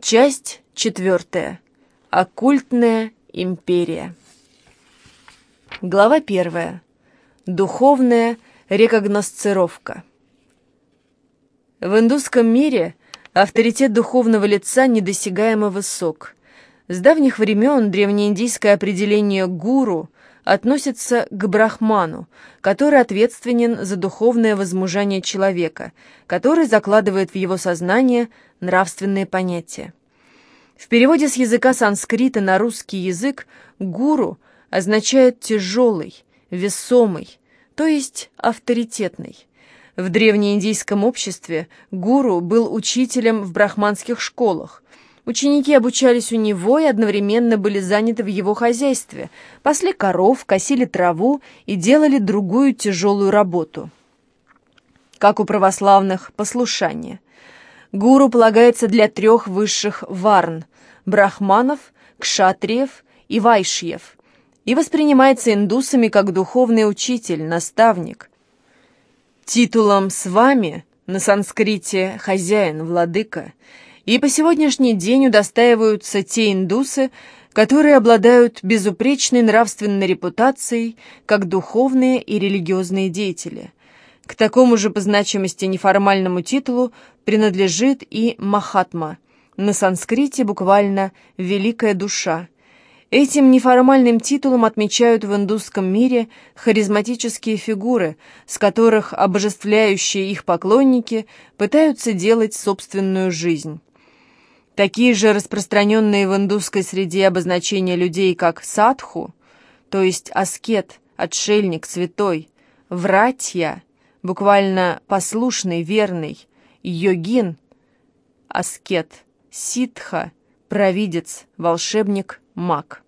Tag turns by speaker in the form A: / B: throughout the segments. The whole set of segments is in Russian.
A: Часть четвертая. Оккультная империя. Глава первая. Духовная рекогносцировка. В индусском мире авторитет духовного лица недосягаемо высок. С давних времен древнеиндийское определение «гуру» относится к брахману, который ответственен за духовное возмужание человека, который закладывает в его сознание нравственные понятия. В переводе с языка санскрита на русский язык «гуру» означает «тяжелый», «весомый», то есть «авторитетный». В древнеиндийском обществе гуру был учителем в брахманских школах, Ученики обучались у него и одновременно были заняты в его хозяйстве, пасли коров, косили траву и делали другую тяжелую работу. Как у православных, послушание. Гуру полагается для трех высших варн – брахманов, кшатриев и вайшьев, и воспринимается индусами как духовный учитель, наставник. Титулом «с вами» на санскрите «хозяин», «владыка» – и по сегодняшний день удостаиваются те индусы, которые обладают безупречной нравственной репутацией как духовные и религиозные деятели. К такому же по значимости неформальному титулу принадлежит и Махатма, на санскрите буквально «великая душа». Этим неформальным титулом отмечают в индусском мире харизматические фигуры, с которых обожествляющие их поклонники пытаются делать собственную жизнь. Такие же распространенные в индусской среде обозначения людей, как садху, то есть аскет, отшельник, святой, вратья, буквально послушный, верный, йогин, аскет, ситха, провидец, волшебник, маг.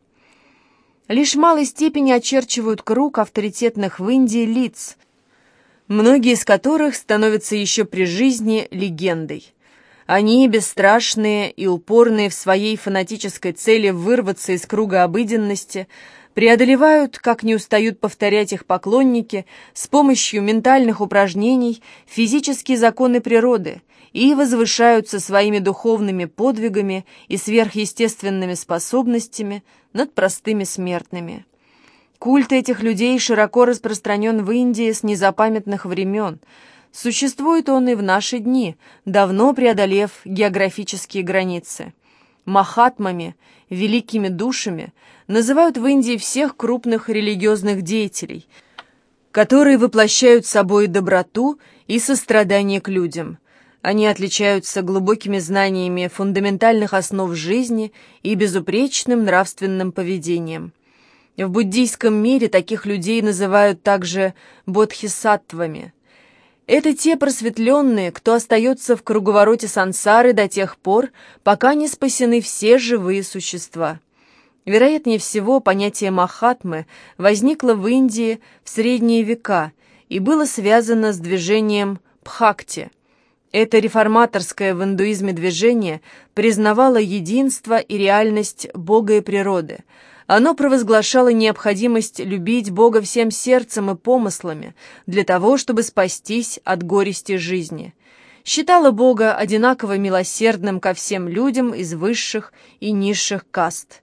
A: Лишь в малой степени очерчивают круг авторитетных в Индии лиц, многие из которых становятся еще при жизни легендой. Они, бесстрашные и упорные в своей фанатической цели вырваться из круга обыденности, преодолевают, как не устают повторять их поклонники, с помощью ментальных упражнений физические законы природы и возвышаются своими духовными подвигами и сверхъестественными способностями над простыми смертными. Культ этих людей широко распространен в Индии с незапамятных времен – Существует он и в наши дни, давно преодолев географические границы. Махатмами, великими душами, называют в Индии всех крупных религиозных деятелей, которые воплощают собой доброту и сострадание к людям. Они отличаются глубокими знаниями фундаментальных основ жизни и безупречным нравственным поведением. В буддийском мире таких людей называют также бодхисаттвами – это те просветленные, кто остается в круговороте сансары до тех пор, пока не спасены все живые существа. Вероятнее всего, понятие Махатмы возникло в Индии в средние века и было связано с движением Бхакти. Это реформаторское в индуизме движение признавало единство и реальность Бога и природы – оно провозглашало необходимость любить Бога всем сердцем и помыслами для того, чтобы спастись от горести жизни. Считало Бога одинаково милосердным ко всем людям из высших и низших каст.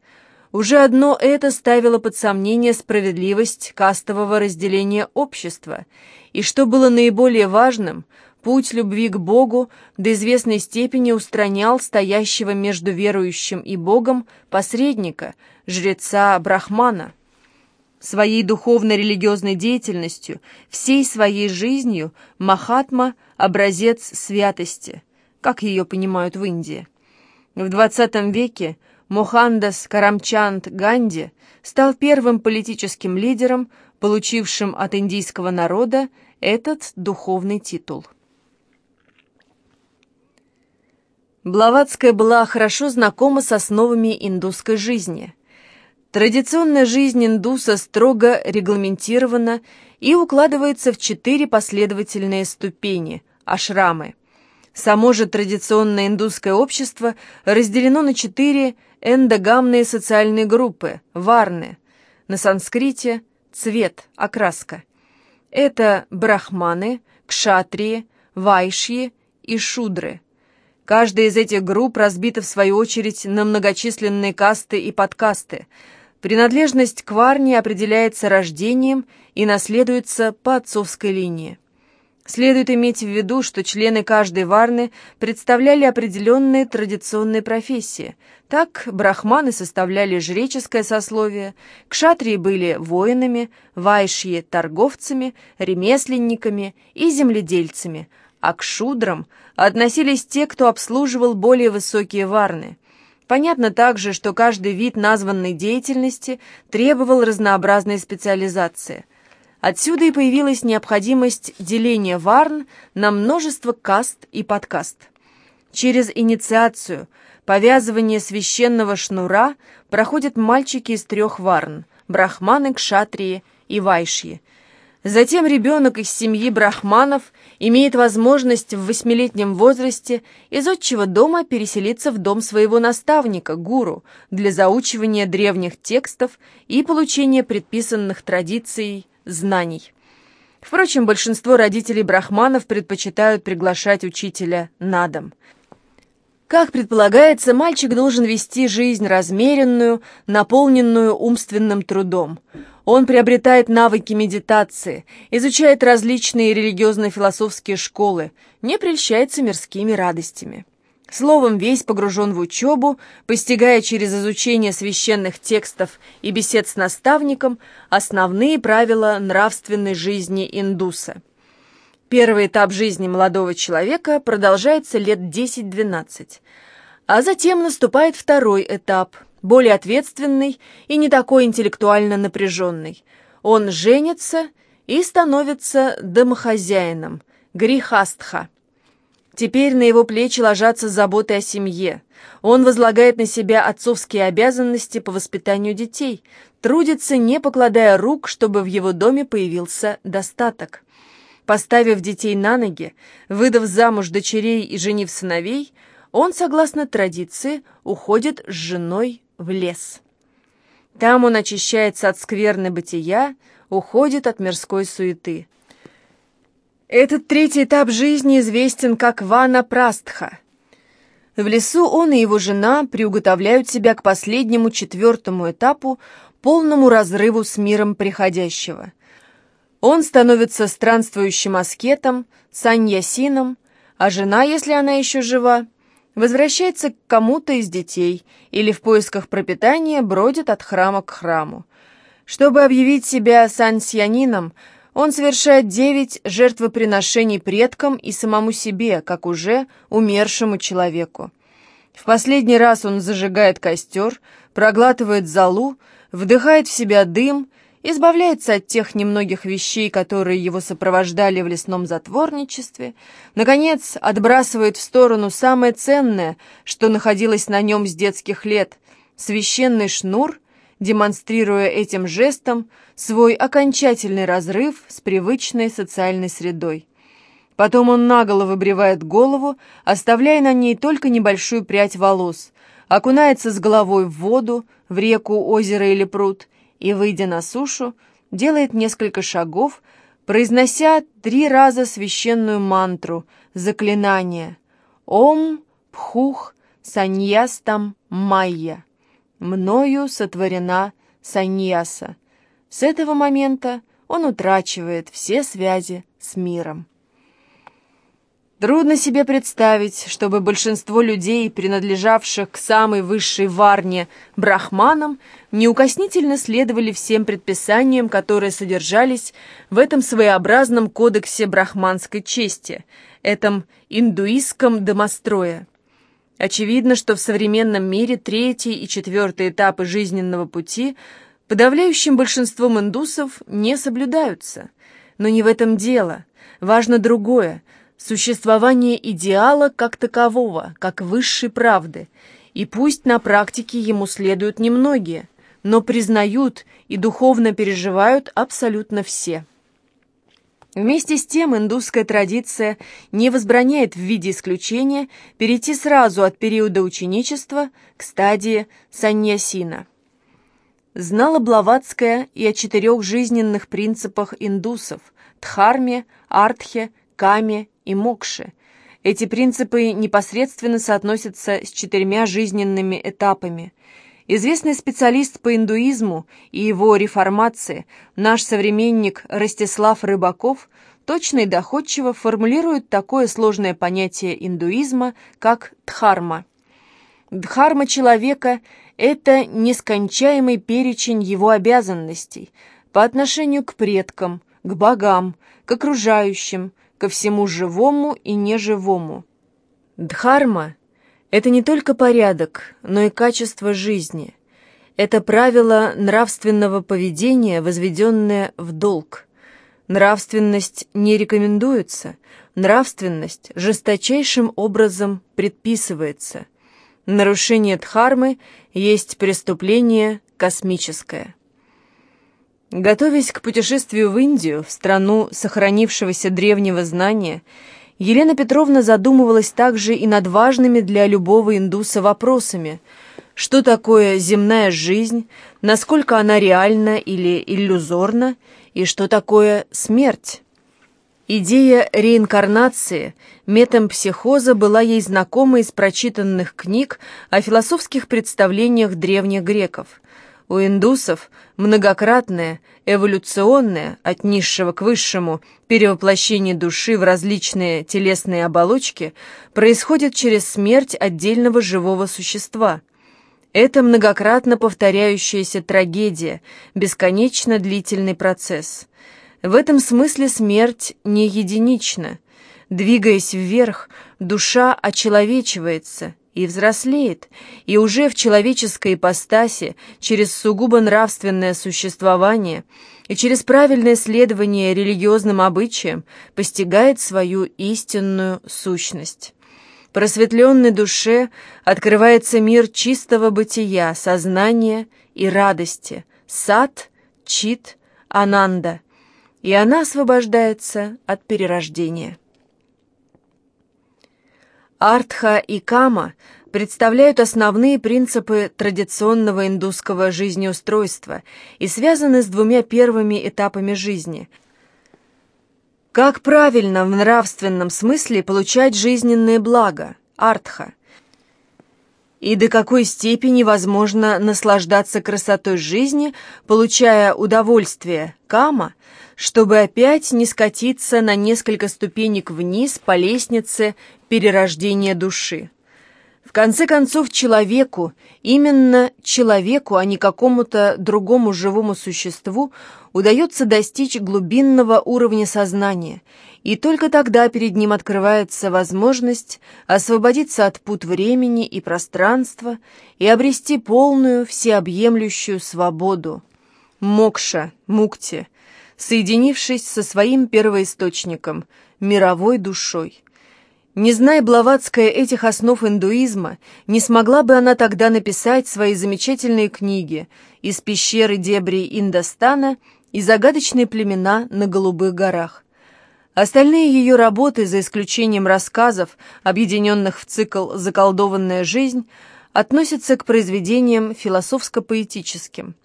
A: Уже одно это ставило под сомнение справедливость кастового разделения общества, и, что было наиболее важным, путь любви к Богу до известной степени устранял стоящего между верующим и Богом посредника – жреца Брахмана. Своей духовно-религиозной деятельностью, всей своей жизнью Махатма – образец святости, как ее понимают в Индии. В XX веке Мохандас Карамчанд Ганди стал первым политическим лидером, получившим от индийского народа этот духовный титул. Блаватская была хорошо знакома с основами индусской жизни – Традиционная жизнь индуса строго регламентирована и укладывается в четыре последовательные ступени – ашрамы. Само же традиционное индусское общество разделено на четыре эндогамные социальные группы – варны, на санскрите – цвет, окраска. Это брахманы, кшатрии, вайшьи и шудры. Каждая из этих групп разбита, в свою очередь, на многочисленные касты и подкасты. Принадлежность к варне определяется рождением и наследуется по отцовской линии. Следует иметь в виду, что члены каждой варны представляли определенные традиционные профессии. Так, брахманы составляли жреческое сословие, кшатрии были воинами, вайшьи – торговцами, ремесленниками и земледельцами, а к шудрам относились те, кто обслуживал более высокие варны. Понятно также, что каждый вид названной деятельности требовал разнообразной специализации – Отсюда и появилась необходимость деления варн на множество каст и подкаст. Через инициацию, повязывание священного шнура проходят мальчики из трех варн – брахманы, кшатрии и вайшьи. Затем ребенок из семьи брахманов имеет возможность в восьмилетнем возрасте из отчего дома переселиться в дом своего наставника, гуру, для заучивания древних текстов и получения предписанных традиций знаний. Впрочем, большинство родителей брахманов предпочитают приглашать учителя на дом. Как предполагается, мальчик должен вести жизнь размеренную, наполненную умственным трудом. Он приобретает навыки медитации, изучает различные религиозно-философские школы, не прельщается мирскими радостями. Словом, весь погружен в учебу, постигая через изучение священных текстов и бесед с наставником основные правила нравственной жизни индуса. Первый этап жизни молодого человека продолжается лет 10-12, а затем наступает второй этап, более ответственный и не такой интеллектуально напряженный. Он женится и становится домохозяином, грихастха – Теперь на его плечи ложатся заботы о семье. Он возлагает на себя отцовские обязанности по воспитанию детей, трудится, не покладая рук, чтобы в его доме появился достаток. Поставив детей на ноги, выдав замуж дочерей и женив сыновей, он, согласно традиции, уходит с женой в лес. Там он очищается от скверны бытия, уходит от мирской суеты. Этот третий этап жизни известен как Вана Прастха. В лесу он и его жена приуготовляют себя к последнему четвертому этапу, полному разрыву с миром приходящего. Он становится странствующим аскетом, саньясином, а жена, если она еще жива, возвращается к кому-то из детей или в поисках пропитания бродит от храма к храму. Чтобы объявить себя сансьянином, он совершает девять жертвоприношений предкам и самому себе, как уже умершему человеку. В последний раз он зажигает костер, проглатывает золу, вдыхает в себя дым, избавляется от тех немногих вещей, которые его сопровождали в лесном затворничестве, наконец отбрасывает в сторону самое ценное, что находилось на нем с детских лет — священный шнур — демонстрируя этим жестом свой окончательный разрыв с привычной социальной средой. Потом он наголо выбривает голову, оставляя на ней только небольшую прядь волос, окунается с головой в воду, в реку, озеро или пруд, и, выйдя на сушу, делает несколько шагов, произнося три раза священную мантру, заклинание «Ом Пхух Саньястам Майя» мною сотворена саньяса. С этого момента он утрачивает все связи с миром. Трудно себе представить, чтобы большинство людей, принадлежавших к самой высшей варне брахманам, неукоснительно следовали всем предписаниям, которые содержались в этом своеобразном кодексе брахманской чести, этом индуистском домостроя. Очевидно, что в современном мире третий и четвертый этапы жизненного пути подавляющим большинством индусов не соблюдаются. Но не в этом дело. Важно другое – существование идеала как такового, как высшей правды. И пусть на практике ему следуют немногие, но признают и духовно переживают абсолютно все. Вместе с тем индусская традиция не возбраняет в виде исключения перейти сразу от периода ученичества к стадии саньясина. Знала Блаватская и о четырех жизненных принципах индусов – дхарме, артхе, каме и мокше. Эти принципы непосредственно соотносятся с четырьмя жизненными этапами. Известный специалист по индуизму и его реформации, наш современник Ростислав Рыбаков, точно и доходчиво формулирует такое сложное понятие индуизма, как дхарма. Дхарма человека – это нескончаемый перечень его обязанностей по отношению к предкам, к богам, к окружающим, ко всему живому и неживому. Дхарма – это не только порядок, но и качество жизни. Это правило нравственного поведения, возведенное в долг. Нравственность не рекомендуется, нравственность жесточайшим образом предписывается. Нарушение дхармы есть преступление космическое. Готовясь к путешествию в Индию, в страну сохранившегося древнего знания, Елена Петровна задумывалась также и над важными для любого индуса вопросами. Что такое земная жизнь, насколько она реальна или иллюзорна, и что такое смерть? Идея реинкарнации, метампсихоза была ей знакома из прочитанных книг о философских представлениях древних греков. У индусов многократное, эволюционное, от низшего к высшему, перевоплощение души в различные телесные оболочки происходит через смерть отдельного живого существа. Это многократно повторяющаяся трагедия, бесконечно длительный процесс. В этом смысле смерть не единична. Двигаясь вверх, душа очеловечивается – и взрослеет, и уже в человеческой ипостаси, через сугубо нравственное существование и через правильное следование религиозным обычаям постигает свою истинную сущность. Просветленной душе открывается мир чистого бытия, сознания и радости, сад, чит, ананда, и она освобождается от перерождения. Артха и Кама представляют основные принципы традиционного индусского жизнеустройства и связаны с двумя первыми этапами жизни. Как правильно в нравственном смысле получать жизненные блага – артха – и до какой степени возможно наслаждаться красотой жизни, получая удовольствие? Кама, чтобы опять не скатиться на несколько ступенек вниз по лестнице перерождения души. В конце концов, человеку, именно человеку, а не какому-то другому живому существу, удается достичь глубинного уровня сознания, и только тогда перед ним открывается возможность освободиться от пут времени и пространства и обрести полную, всеобъемлющую свободу. Мокша, мукти, соединившись со своим первоисточником, мировой душой. Не зная Блаватская этих основ индуизма, не смогла бы она тогда написать свои замечательные книги «Из пещеры дебри Индостана» и «Загадочные племена на Голубых горах». Остальные ее работы, за исключением рассказов, объединенных в цикл «Заколдованная жизнь», относятся к произведениям философско-поэтическим.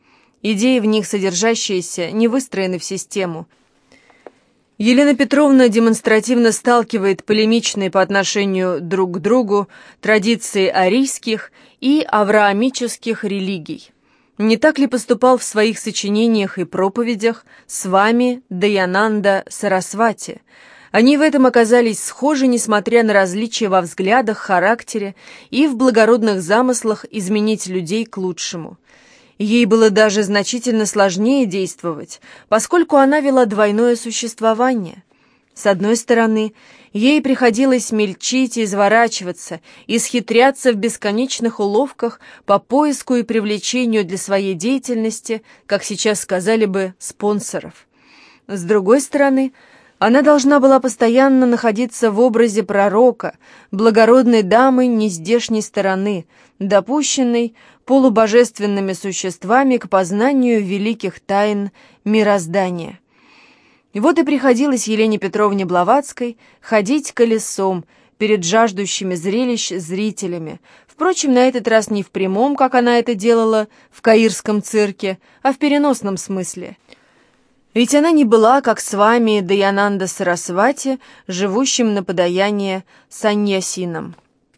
A: Идеи в них содержащиеся не выстроены в систему – Елена Петровна демонстративно сталкивает полемичные по отношению друг к другу традиции арийских и авраамических религий. Не так ли поступал в своих сочинениях и проповедях с вами Даянанда Сарасвати? Они в этом оказались схожи, несмотря на различия во взглядах, характере и в благородных замыслах изменить людей к лучшему – Ей было даже значительно сложнее действовать, поскольку она вела двойное существование. С одной стороны, ей приходилось мельчить и изворачиваться, исхитряться в бесконечных уловках по поиску и привлечению для своей деятельности, как сейчас сказали бы, спонсоров. С другой стороны, она должна была постоянно находиться в образе пророка, благородной дамы нездешней стороны, допущенной полубожественными существами к познанию великих тайн мироздания. И вот и приходилось Елене Петровне Блаватской ходить колесом перед жаждущими зрелищ зрителями, впрочем, на этот раз не в прямом, как она это делала в Каирском цирке, а в переносном смысле – Ведь она не была, как с вами, Даянанда Сарасвати, живущим на подаяние саньясином.